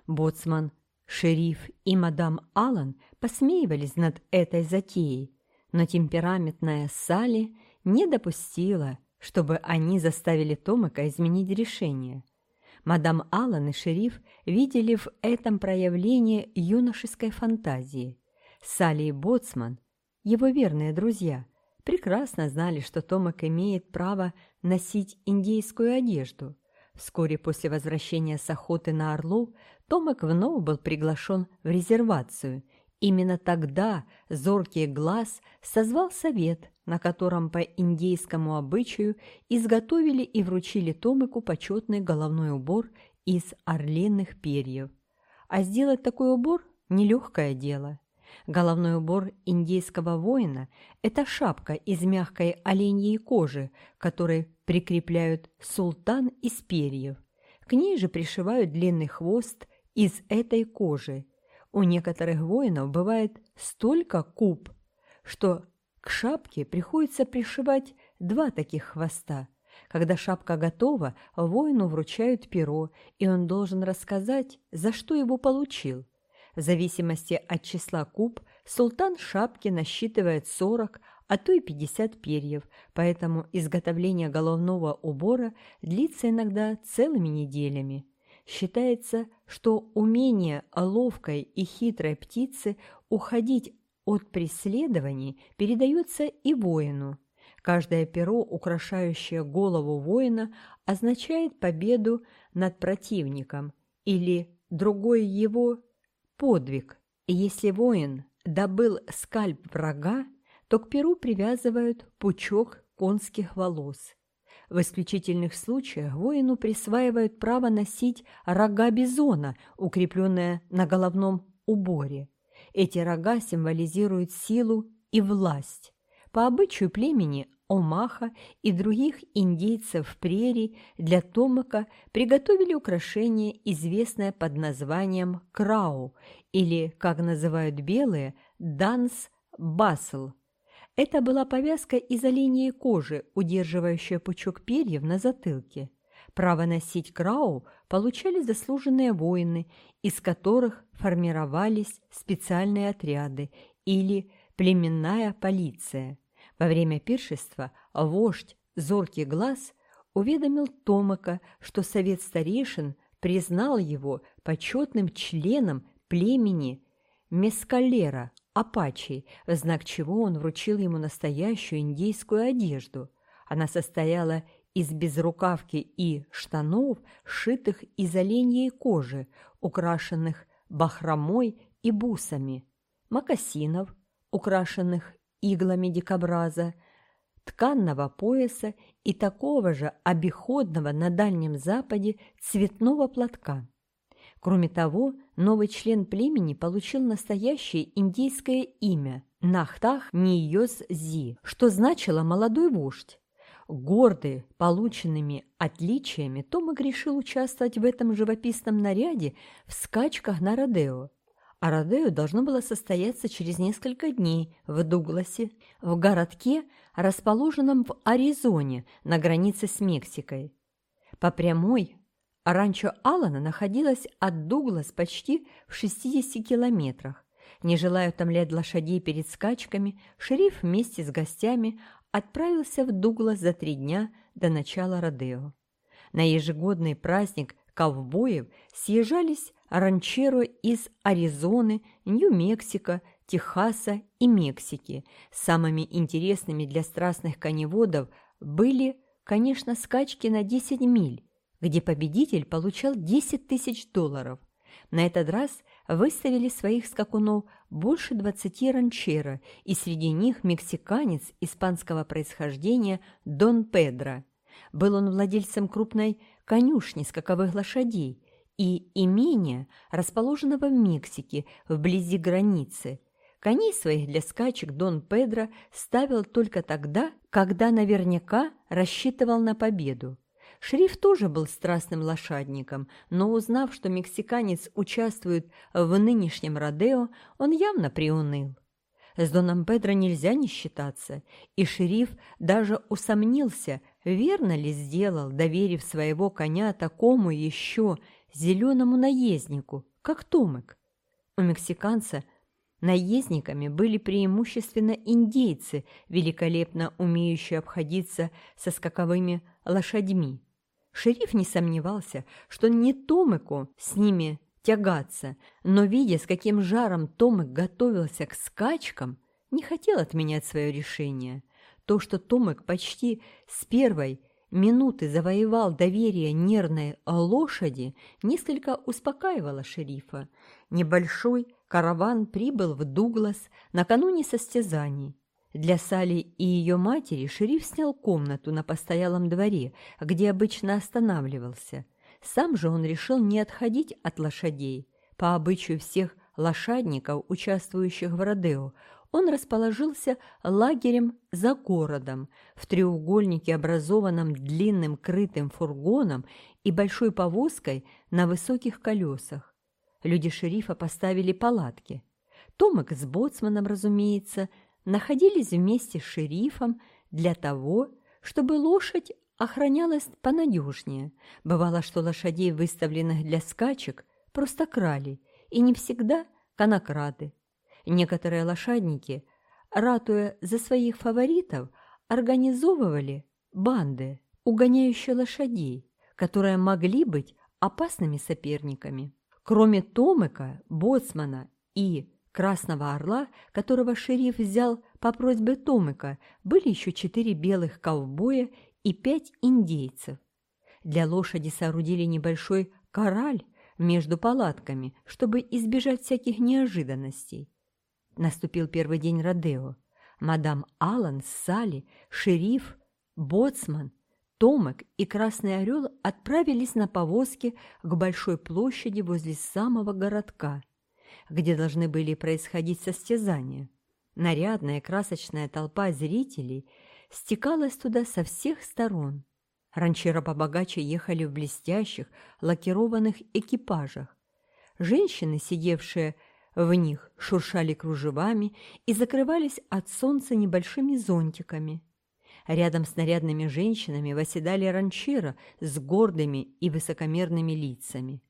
Боцман Шериф и мадам Аллан посмеивались над этой затеей, но темпераментная Салли не допустила, чтобы они заставили Томака изменить решение. Мадам Аллан и шериф видели в этом проявление юношеской фантазии. Салли и Боцман, его верные друзья, прекрасно знали, что Томак имеет право носить индейскую одежду – Вскоре после возвращения с охоты на орлу. Томик вновь был приглашен в резервацию. Именно тогда зоркий глаз созвал совет, на котором по индейскому обычаю изготовили и вручили Томику почетный головной убор из орлиных перьев. А сделать такой убор – нелегкое дело. Головной убор индейского воина – это шапка из мягкой оленьей кожи, которой прикрепляют султан из перьев. К ней же пришивают длинный хвост, из этой кожи. У некоторых воинов бывает столько куб, что к шапке приходится пришивать два таких хвоста. Когда шапка готова, воину вручают перо, и он должен рассказать, за что его получил. В зависимости от числа куб, султан шапки насчитывает 40, а то и 50 перьев, поэтому изготовление головного убора длится иногда целыми неделями. Считается, что умение ловкой и хитрой птицы уходить от преследований передается и воину. Каждое перо, украшающее голову воина, означает победу над противником или другой его подвиг. Если воин добыл скальп врага, то к перу привязывают пучок конских волос. В исключительных случаях воину присваивают право носить рога бизона, укрепленные на головном уборе. Эти рога символизируют силу и власть. По обычаю племени Омаха и других индейцев прерий для Томака приготовили украшение, известное под названием крау, или, как называют белые, данс-басл – это была повязка из оленьей кожи, удерживающая пучок перьев на затылке. Право носить крау получали заслуженные воины, из которых формировались специальные отряды или племенная полиция. Во время пиршества вождь Зоркий Глаз уведомил Томака, что совет старейшин признал его почетным членом племени Мескалера Апачей, в знак чего он вручил ему настоящую индейскую одежду. Она состояла из безрукавки и штанов, сшитых из оленьей кожи, украшенных бахромой и бусами, мокасинов, украшенных иглами дикобраза, тканного пояса и такого же обиходного на Дальнем Западе цветного платка. Кроме того, новый член племени получил настоящее индийское имя – Нахтах Ниёс Зи, что значило «молодой вождь». Гордый полученными отличиями, Томик решил участвовать в этом живописном наряде в скачках на Родео. А Родео должно было состояться через несколько дней в Дугласе, в городке, расположенном в Аризоне на границе с Мексикой. По прямой Ранчо Алана находилось от Дуглас почти в 60 километрах. Не желая утомлять лошадей перед скачками, шериф вместе с гостями отправился в Дуглас за три дня до начала Родео. На ежегодный праздник ковбоев съезжались ранчеро из Аризоны, Нью-Мексико, Техаса и Мексики. Самыми интересными для страстных коневодов были, конечно, скачки на 10 миль, где победитель получал 10 тысяч долларов. На этот раз выставили своих скакунов больше 20 ранчера, и среди них мексиканец испанского происхождения Дон Педро. Был он владельцем крупной конюшни скаковых лошадей и имения, расположенного в Мексике, вблизи границы. Коней своих для скачек Дон Педро ставил только тогда, когда наверняка рассчитывал на победу. Шериф тоже был страстным лошадником, но узнав, что мексиканец участвует в нынешнем Родео, он явно приуныл. С Доном Педро нельзя не считаться, и шериф даже усомнился, верно ли сделал, доверив своего коня такому еще зеленому наезднику, как Томек. У мексиканца наездниками были преимущественно индейцы, великолепно умеющие обходиться со скаковыми лошадьми. Шериф не сомневался, что не Томыку с ними тягаться, но, видя, с каким жаром Томик готовился к скачкам, не хотел отменять свое решение. То, что Томик почти с первой минуты завоевал доверие нервной лошади, несколько успокаивало шерифа. Небольшой караван прибыл в Дуглас накануне состязаний. Для Сали и ее матери шериф снял комнату на постоялом дворе, где обычно останавливался. Сам же он решил не отходить от лошадей. По обычаю всех лошадников, участвующих в Родео, он расположился лагерем за городом, в треугольнике, образованном длинным крытым фургоном и большой повозкой на высоких колесах. Люди шерифа поставили палатки. Томик с боцманом, разумеется, находились вместе с шерифом для того, чтобы лошадь охранялась понадежнее. Бывало, что лошадей, выставленных для скачек, просто крали, и не всегда конокрады. Некоторые лошадники, ратуя за своих фаворитов, организовывали банды, угоняющие лошадей, которые могли быть опасными соперниками. Кроме Томыка, Боцмана и красного орла, которого шериф взял по просьбе Томика, были еще четыре белых ковбоя и пять индейцев. Для лошади соорудили небольшой кораль между палатками, чтобы избежать всяких неожиданностей. Наступил первый день Родео. Мадам Аллан, Салли, шериф, боцман, Томек и Красный Орел отправились на повозке к большой площади возле самого городка – где должны были происходить состязания. Нарядная красочная толпа зрителей стекалась туда со всех сторон. Ранчера побогаче ехали в блестящих, лакированных экипажах. Женщины, сидевшие в них, шуршали кружевами и закрывались от солнца небольшими зонтиками. Рядом с нарядными женщинами восседали ранчира с гордыми и высокомерными лицами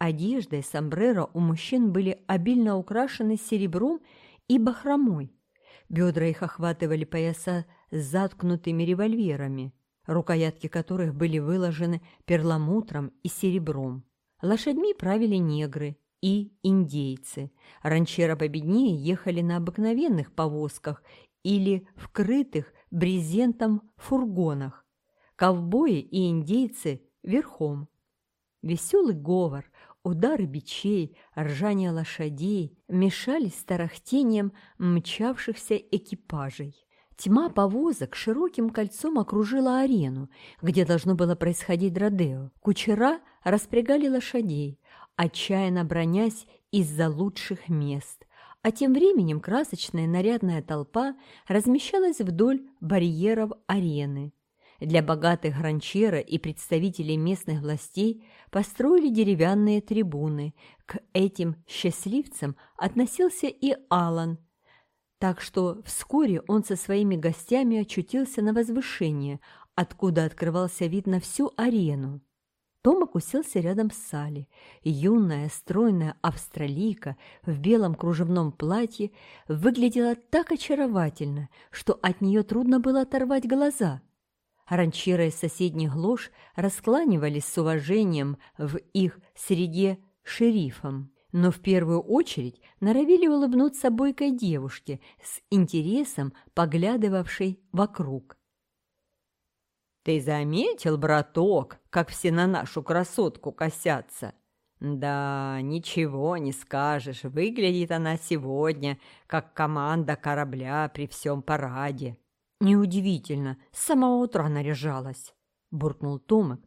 одежда и сомбреро у мужчин были обильно украшены серебром и бахромой. Бедра их охватывали пояса с заткнутыми револьверами, рукоятки которых были выложены перламутром и серебром. Лошадьми правили негры и индейцы. Ранчера победнее ехали на обыкновенных повозках или вкрытых брезентом фургонах. Ковбои и индейцы – верхом. Веселый говор, Удары бичей, ржание лошадей мешались с тарахтением мчавшихся экипажей. Тьма повозок широким кольцом окружила арену, где должно было происходить Родео. Кучера распрягали лошадей, отчаянно бронясь из-за лучших мест. А тем временем красочная нарядная толпа размещалась вдоль барьеров арены. Для богатых гранчера и представителей местных властей построили деревянные трибуны. К этим счастливцам относился и Алан. Так что вскоре он со своими гостями очутился на возвышении, откуда открывался вид на всю арену. Томак уселся рядом с Салли. Юная, стройная австралийка в белом кружевном платье выглядела так очаровательно, что от нее трудно было оторвать глаза – Ранчира из соседних лож раскланивались с уважением в их среде шерифом, но в первую очередь норовили улыбнуться бойкой девушке с интересом, поглядывавшей вокруг. «Ты заметил, браток, как все на нашу красотку косятся?» «Да, ничего не скажешь, выглядит она сегодня, как команда корабля при всем параде». «Неудивительно, с самого утра наряжалась», – буркнул Томик.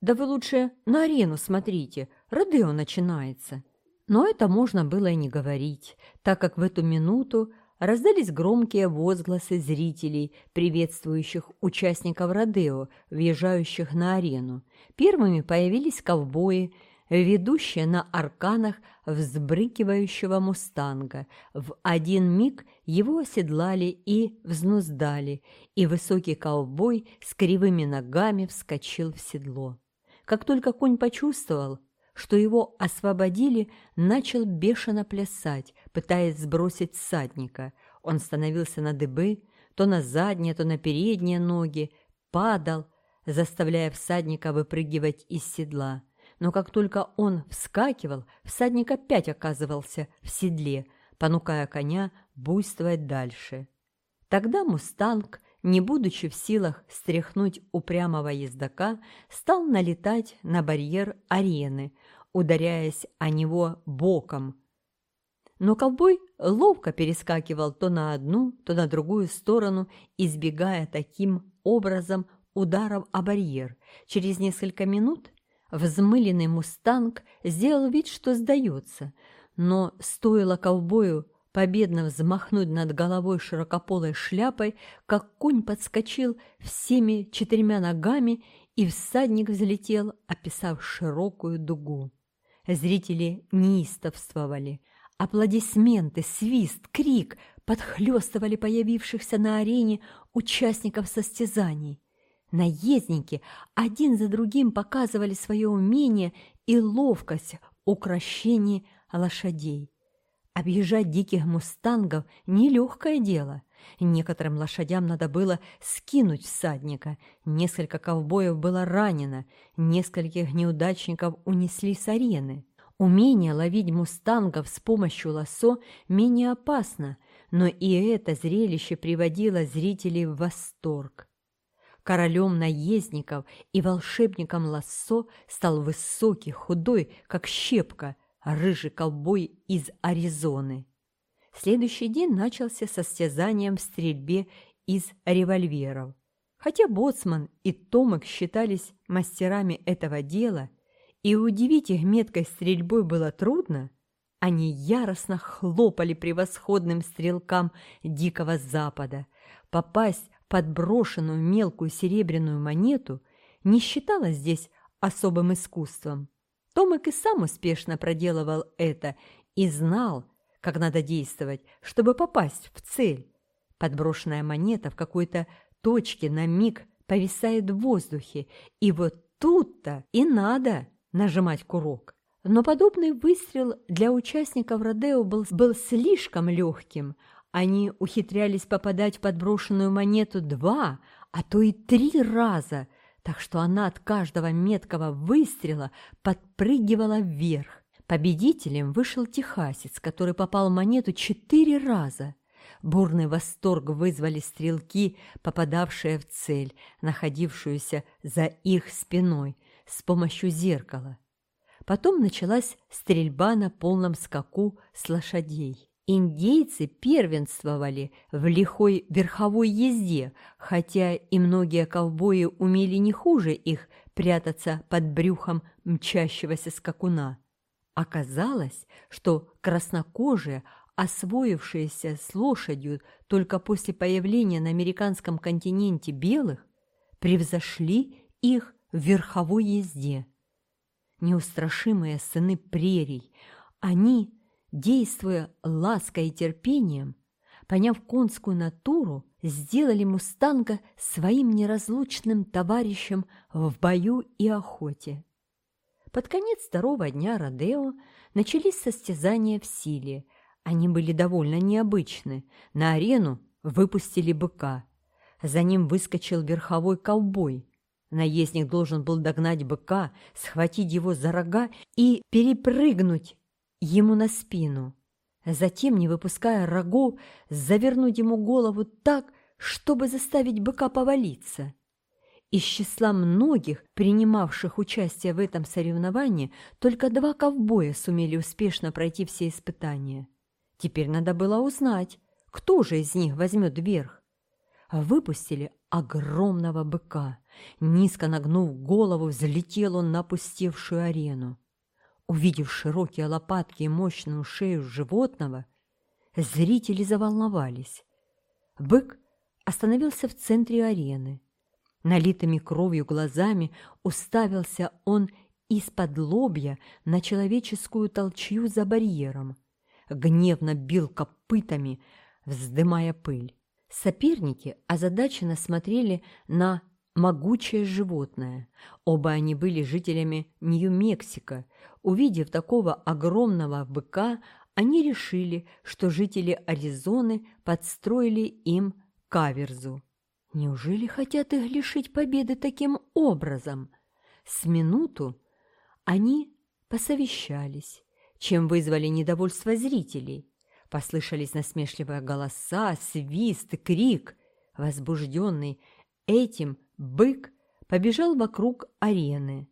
«Да вы лучше на арену смотрите, Родео начинается». Но это можно было и не говорить, так как в эту минуту раздались громкие возгласы зрителей, приветствующих участников Родео, въезжающих на арену. Первыми появились ковбои – ведущая на арканах взбрыкивающего мустанга. В один миг его оседлали и взнуздали, и высокий ковбой с кривыми ногами вскочил в седло. Как только конь почувствовал, что его освободили, начал бешено плясать, пытаясь сбросить всадника. Он становился на дыбы, то на задние, то на передние ноги, падал, заставляя всадника выпрыгивать из седла – но как только он вскакивал, всадник опять оказывался в седле, понукая коня буйствовать дальше. Тогда мустанг, не будучи в силах стряхнуть упрямого ездока, стал налетать на барьер арены, ударяясь о него боком. Но ковбой ловко перескакивал то на одну, то на другую сторону, избегая таким образом ударов о барьер. Через несколько минут Взмыленный мустанг сделал вид, что сдается, но стоило ковбою победно взмахнуть над головой широкополой шляпой, как конь подскочил всеми четырьмя ногами, и всадник взлетел, описав широкую дугу. Зрители неистовствовали. Аплодисменты, свист, крик подхлёстывали появившихся на арене участников состязаний. Наездники один за другим показывали свое умение и ловкость украшений лошадей. Объезжать диких мустангов – нелегкое дело. Некоторым лошадям надо было скинуть всадника, несколько ковбоев было ранено, нескольких неудачников унесли с арены. Умение ловить мустангов с помощью лосо менее опасно, но и это зрелище приводило зрителей в восторг. Королем наездников и волшебником Лассо стал высокий, худой, как щепка, рыжий ковбой из Аризоны. Следующий день начался со состязанием в стрельбе из револьверов. Хотя Боцман и Томок считались мастерами этого дела, и удивить их меткой стрельбой было трудно, они яростно хлопали превосходным стрелкам Дикого Запада. Попасть подброшенную мелкую серебряную монету, не считалось здесь особым искусством. Томик и сам успешно проделывал это и знал, как надо действовать, чтобы попасть в цель. Подброшенная монета в какой-то точке на миг повисает в воздухе, и вот тут-то и надо нажимать курок. Но подобный выстрел для участников Родео был, был слишком легким. Они ухитрялись попадать в подброшенную монету два, а то и три раза, так что она от каждого меткого выстрела подпрыгивала вверх. Победителем вышел техасец, который попал монету четыре раза. Бурный восторг вызвали стрелки, попадавшие в цель, находившуюся за их спиной, с помощью зеркала. Потом началась стрельба на полном скаку с лошадей. Индейцы первенствовали в лихой верховой езде, хотя и многие ковбои умели не хуже их прятаться под брюхом мчащегося скакуна. Оказалось, что краснокожие, освоившиеся с лошадью только после появления на американском континенте белых, превзошли их в верховой езде. Неустрашимые сыны прерий, они действуя лаской и терпением, поняв конскую натуру, сделали мустанга своим неразлучным товарищем в бою и охоте. Под конец второго дня Родео начались состязания в силе. Они были довольно необычны. На арену выпустили быка. За ним выскочил верховой ковбой. Наездник должен был догнать быка, схватить его за рога и перепрыгнуть ему на спину. Затем, не выпуская рогов, завернуть ему голову так, чтобы заставить быка повалиться. Из числа многих, принимавших участие в этом соревновании, только два ковбоя сумели успешно пройти все испытания. Теперь надо было узнать, кто же из них возьмет верх. Выпустили огромного быка. Низко нагнув голову, взлетел он на пустевшую арену. Увидев широкие лопатки и мощную шею животного, зрители заволновались. Бык остановился в центре арены. Налитыми кровью глазами уставился он из-под лобья на человеческую толчью за барьером. Гневно бил копытами, вздымая пыль. Соперники озадаченно смотрели на могучее животное. Оба они были жителями Нью-Мексико, Увидев такого огромного быка, они решили, что жители Аризоны подстроили им каверзу. Неужели хотят их лишить победы таким образом? С минуту они посовещались, чем вызвали недовольство зрителей. Послышались насмешливые голоса, свист, крик. Возбужденный этим бык побежал вокруг арены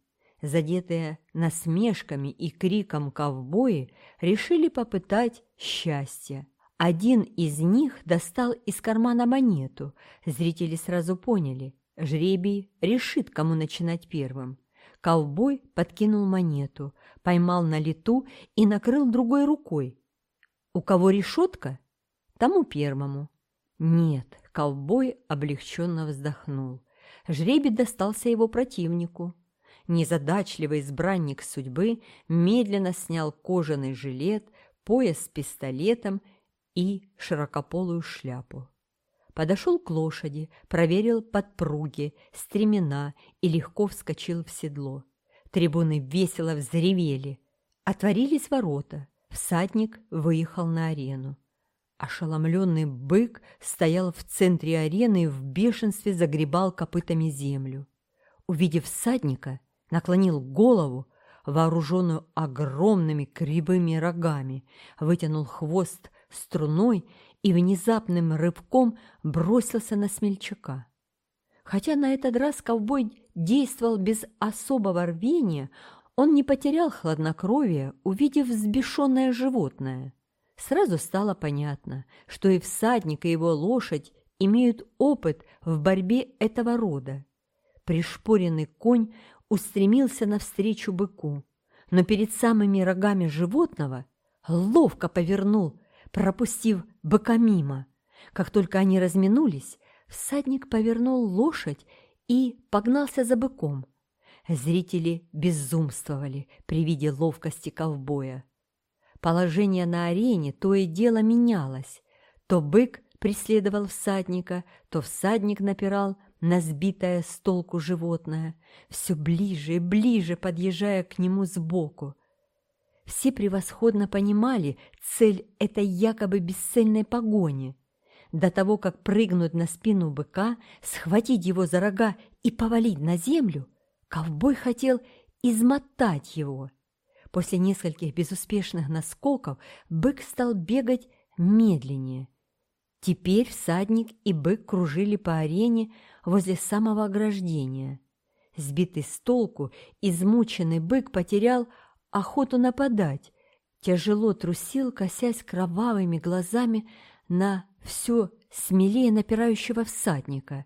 задетые насмешками и криком ковбои, решили попытать счастье. Один из них достал из кармана монету. Зрители сразу поняли – жребий решит, кому начинать первым. Ковбой подкинул монету, поймал на лету и накрыл другой рукой. У кого решетка, тому первому. Нет, ковбой облегченно вздохнул. Жребий достался его противнику незадачливый избранник судьбы медленно снял кожаный жилет, пояс с пистолетом и широкополую шляпу. Подошел к лошади, проверил подпруги, стремена и легко вскочил в седло. Трибуны весело взревели. Отворились ворота. Всадник выехал на арену. Ошеломленный бык стоял в центре арены и в бешенстве загребал копытами землю. Увидев всадника, наклонил голову, вооруженную огромными кривыми рогами, вытянул хвост струной и внезапным рывком бросился на смельчака. Хотя на этот раз ковбой действовал без особого рвения, он не потерял хладнокровия, увидев взбешенное животное. Сразу стало понятно, что и всадник, и его лошадь имеют опыт в борьбе этого рода. Пришпоренный конь устремился навстречу быку, но перед самыми рогами животного ловко повернул, пропустив быка мимо. Как только они разминулись, всадник повернул лошадь и погнался за быком. Зрители безумствовали при виде ловкости ковбоя. Положение на арене то и дело менялось. То бык преследовал всадника, то всадник напирал Назбитая с толку животное, все ближе и ближе подъезжая к нему сбоку. Все превосходно понимали цель этой якобы бесцельной погони. До того, как прыгнуть на спину быка, схватить его за рога и повалить на землю, ковбой хотел измотать его. После нескольких безуспешных наскоков бык стал бегать медленнее – Теперь всадник и бык кружили по арене возле самого ограждения. Сбитый с толку, измученный бык потерял охоту нападать, тяжело трусил, косясь кровавыми глазами на все смелее напирающего всадника.